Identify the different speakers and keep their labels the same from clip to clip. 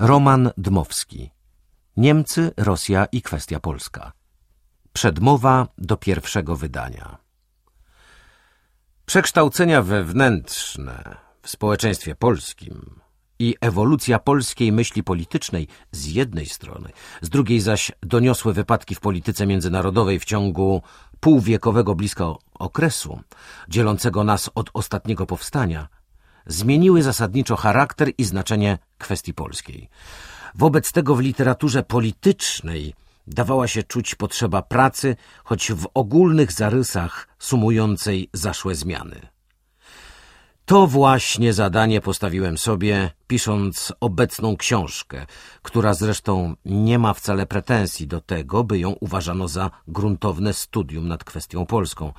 Speaker 1: Roman Dmowski. Niemcy, Rosja i kwestia polska. Przedmowa do pierwszego wydania. Przekształcenia wewnętrzne w społeczeństwie polskim i ewolucja polskiej myśli politycznej z jednej strony, z drugiej zaś doniosłe wypadki w polityce międzynarodowej w ciągu półwiekowego blisko okresu, dzielącego nas od ostatniego powstania, zmieniły zasadniczo charakter i znaczenie kwestii polskiej. Wobec tego w literaturze politycznej dawała się czuć potrzeba pracy, choć w ogólnych zarysach sumującej zaszłe zmiany. To właśnie zadanie postawiłem sobie, pisząc obecną książkę, która zresztą nie ma wcale pretensji do tego, by ją uważano za gruntowne studium nad kwestią polską.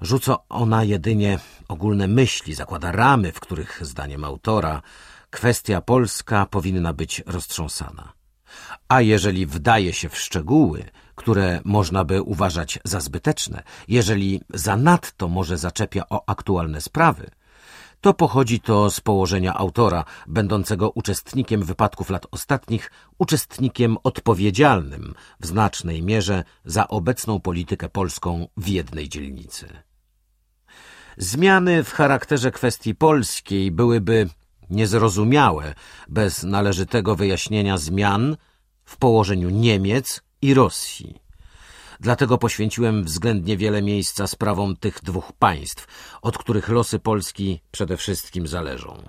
Speaker 1: Rzuca ona jedynie ogólne myśli, zakłada ramy, w których, zdaniem autora, kwestia polska powinna być roztrząsana. A jeżeli wdaje się w szczegóły, które można by uważać za zbyteczne, jeżeli zanadto może zaczepia o aktualne sprawy, to pochodzi to z położenia autora, będącego uczestnikiem wypadków lat ostatnich, uczestnikiem odpowiedzialnym w znacznej mierze za obecną politykę polską w jednej dzielnicy. Zmiany w charakterze kwestii polskiej byłyby niezrozumiałe bez należytego wyjaśnienia zmian w położeniu Niemiec i Rosji. Dlatego poświęciłem względnie wiele miejsca sprawom tych dwóch państw, od których losy Polski przede wszystkim zależą.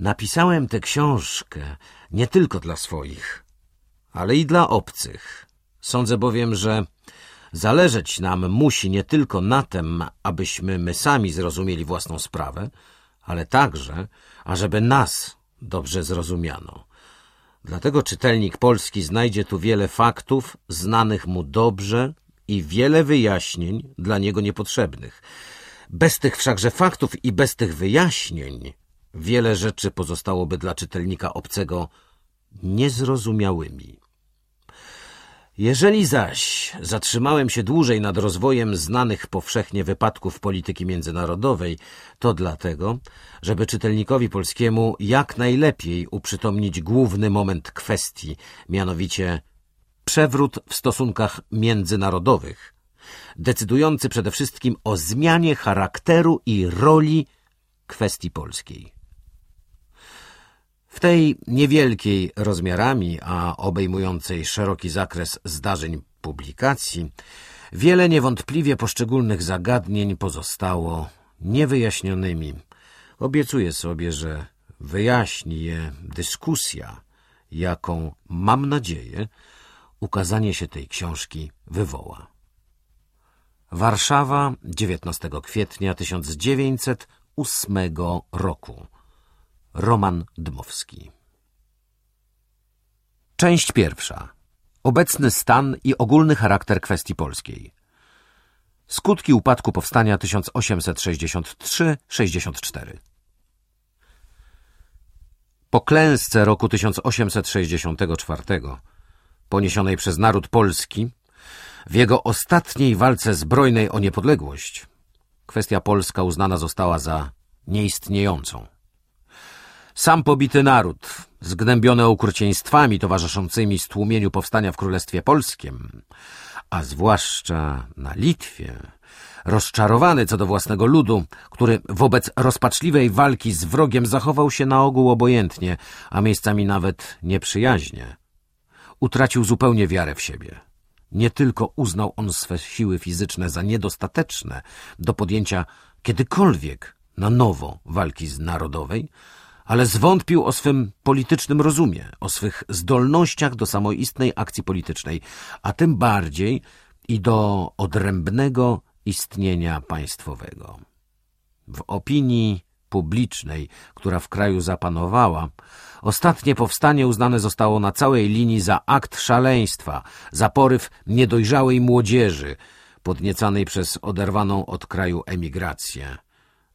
Speaker 1: Napisałem tę książkę nie tylko dla swoich, ale i dla obcych. Sądzę bowiem, że zależeć nam musi nie tylko na tym, abyśmy my sami zrozumieli własną sprawę, ale także, ażeby nas dobrze zrozumiano. Dlatego czytelnik polski znajdzie tu wiele faktów znanych mu dobrze i wiele wyjaśnień dla niego niepotrzebnych. Bez tych wszakże faktów i bez tych wyjaśnień wiele rzeczy pozostałoby dla czytelnika obcego niezrozumiałymi. Jeżeli zaś zatrzymałem się dłużej nad rozwojem znanych powszechnie wypadków polityki międzynarodowej, to dlatego, żeby czytelnikowi polskiemu jak najlepiej uprzytomnić główny moment kwestii, mianowicie przewrót w stosunkach międzynarodowych, decydujący przede wszystkim o zmianie charakteru i roli kwestii polskiej. W tej niewielkiej rozmiarami, a obejmującej szeroki zakres zdarzeń publikacji, wiele niewątpliwie poszczególnych zagadnień pozostało niewyjaśnionymi. Obiecuję sobie, że wyjaśni je dyskusja, jaką, mam nadzieję, ukazanie się tej książki wywoła. Warszawa, 19 kwietnia 1908 roku. Roman Dmowski Część pierwsza. Obecny stan i ogólny charakter kwestii polskiej. Skutki upadku powstania 1863-64 Po klęsce roku 1864, poniesionej przez naród polski, w jego ostatniej walce zbrojnej o niepodległość, kwestia polska uznana została za nieistniejącą. Sam pobity naród, zgnębiony okrucieństwami towarzyszącymi stłumieniu powstania w Królestwie Polskim, a zwłaszcza na Litwie, rozczarowany co do własnego ludu, który wobec rozpaczliwej walki z wrogiem zachował się na ogół obojętnie, a miejscami nawet nieprzyjaźnie, utracił zupełnie wiarę w siebie. Nie tylko uznał on swe siły fizyczne za niedostateczne do podjęcia kiedykolwiek na nowo walki z narodowej, ale zwątpił o swym politycznym rozumie, o swych zdolnościach do samoistnej akcji politycznej, a tym bardziej i do odrębnego istnienia państwowego. W opinii publicznej, która w kraju zapanowała, ostatnie powstanie uznane zostało na całej linii za akt szaleństwa, za poryw niedojrzałej młodzieży, podniecanej przez oderwaną od kraju emigrację,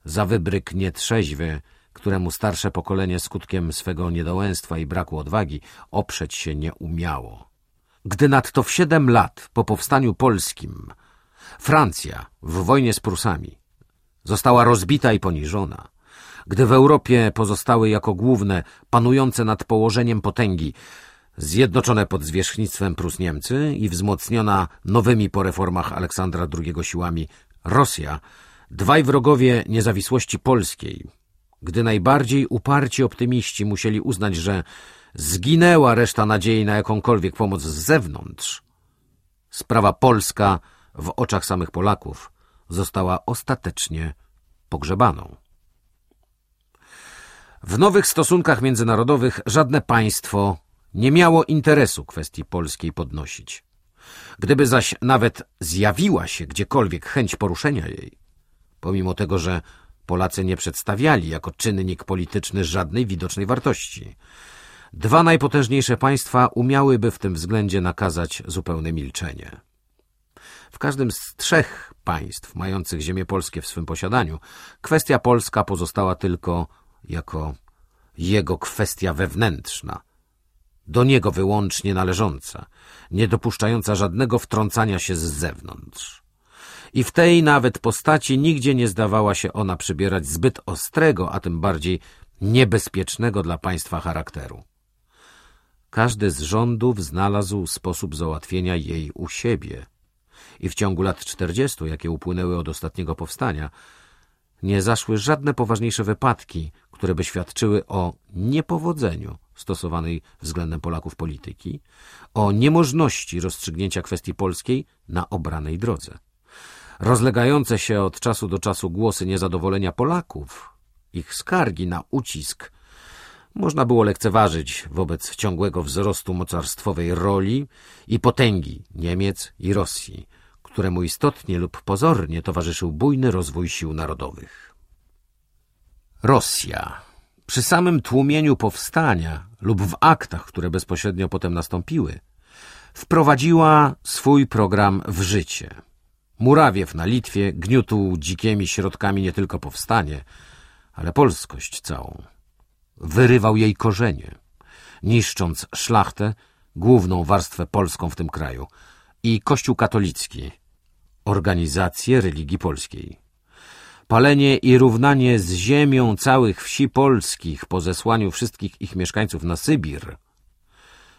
Speaker 1: za wybryk nietrzeźwy, któremu starsze pokolenie skutkiem swego niedołęstwa i braku odwagi oprzeć się nie umiało. Gdy nadto w siedem lat po powstaniu polskim Francja w wojnie z Prusami została rozbita i poniżona, Gdy w Europie pozostały jako główne, panujące nad położeniem potęgi, zjednoczone pod zwierzchnictwem Prus Niemcy i wzmocniona nowymi po reformach Aleksandra II siłami Rosja, dwaj wrogowie niezawisłości polskiej, gdy najbardziej uparci optymiści musieli uznać, że zginęła reszta nadziei na jakąkolwiek pomoc z zewnątrz, sprawa polska w oczach samych Polaków została ostatecznie pogrzebaną. W nowych stosunkach międzynarodowych żadne państwo nie miało interesu kwestii polskiej podnosić. Gdyby zaś nawet zjawiła się gdziekolwiek chęć poruszenia jej, pomimo tego, że Polacy nie przedstawiali jako czynnik polityczny żadnej widocznej wartości, dwa najpotężniejsze państwa umiałyby w tym względzie nakazać zupełne milczenie. W każdym z trzech państw mających ziemię polskie w swym posiadaniu, kwestia polska pozostała tylko jako jego kwestia wewnętrzna, do niego wyłącznie należąca, nie dopuszczająca żadnego wtrącania się z zewnątrz. I w tej nawet postaci nigdzie nie zdawała się ona przybierać zbyt ostrego, a tym bardziej niebezpiecznego dla państwa charakteru. Każdy z rządów znalazł sposób załatwienia jej u siebie – i w ciągu lat czterdziestu, jakie upłynęły od ostatniego powstania, nie zaszły żadne poważniejsze wypadki, które by świadczyły o niepowodzeniu stosowanej względem Polaków polityki, o niemożności rozstrzygnięcia kwestii polskiej na obranej drodze. Rozlegające się od czasu do czasu głosy niezadowolenia Polaków, ich skargi na ucisk, można było lekceważyć wobec ciągłego wzrostu mocarstwowej roli i potęgi Niemiec i Rosji, któremu istotnie lub pozornie towarzyszył bujny rozwój sił narodowych. Rosja przy samym tłumieniu powstania lub w aktach, które bezpośrednio potem nastąpiły, wprowadziła swój program w życie. Murawiew na Litwie gniótł dzikimi środkami nie tylko powstanie, ale polskość całą. Wyrywał jej korzenie, niszcząc szlachtę, główną warstwę polską w tym kraju, i Kościół katolicki, organizację religii polskiej. Palenie i równanie z ziemią całych wsi polskich po zesłaniu wszystkich ich mieszkańców na Sybir,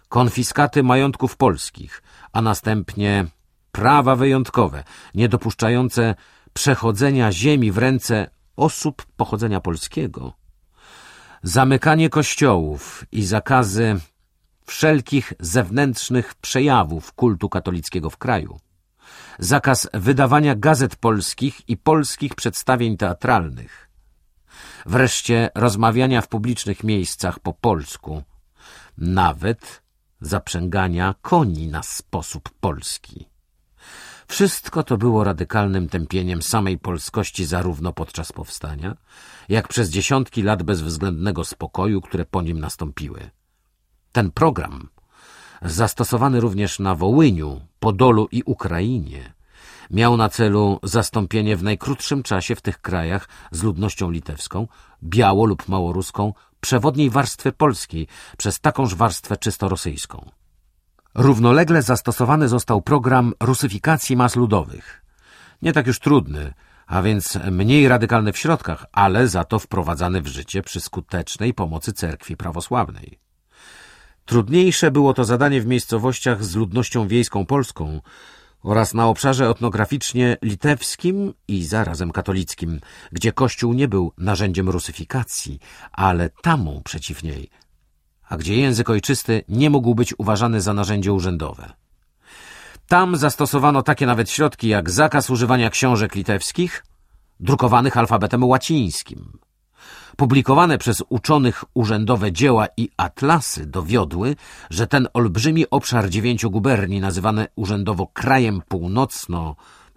Speaker 1: konfiskaty majątków polskich, a następnie prawa wyjątkowe, niedopuszczające przechodzenia ziemi w ręce osób pochodzenia polskiego, zamykanie kościołów i zakazy wszelkich zewnętrznych przejawów kultu katolickiego w kraju, zakaz wydawania gazet polskich i polskich przedstawień teatralnych, wreszcie rozmawiania w publicznych miejscach po polsku, nawet zaprzęgania koni na sposób polski. Wszystko to było radykalnym tępieniem samej polskości zarówno podczas powstania, jak przez dziesiątki lat bezwzględnego spokoju, które po nim nastąpiły. Ten program zastosowany również na Wołyniu, Podolu i Ukrainie, miał na celu zastąpienie w najkrótszym czasie w tych krajach z ludnością litewską, biało- lub małoruską, przewodniej warstwy polskiej przez takąż warstwę czysto rosyjską. Równolegle zastosowany został program rusyfikacji mas ludowych. Nie tak już trudny, a więc mniej radykalny w środkach, ale za to wprowadzany w życie przy skutecznej pomocy cerkwi prawosławnej. Trudniejsze było to zadanie w miejscowościach z ludnością wiejską polską oraz na obszarze etnograficznie litewskim i zarazem katolickim, gdzie Kościół nie był narzędziem rusyfikacji, ale tamą przeciw niej, a gdzie język ojczysty nie mógł być uważany za narzędzie urzędowe. Tam zastosowano takie nawet środki jak zakaz używania książek litewskich, drukowanych alfabetem łacińskim, Publikowane przez uczonych urzędowe dzieła i atlasy dowiodły, że ten olbrzymi obszar dziewięciu guberni, nazywany urzędowo krajem północno-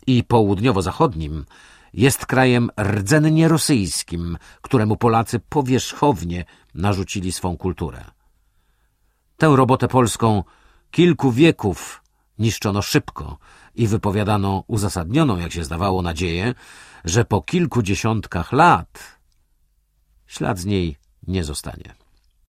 Speaker 1: i południowo-zachodnim, jest krajem rdzennie rosyjskim, któremu Polacy powierzchownie narzucili swą kulturę. Tę robotę polską kilku wieków niszczono szybko i wypowiadano uzasadnioną, jak się zdawało, nadzieję, że po kilku dziesiątkach lat ślad z niej nie zostanie.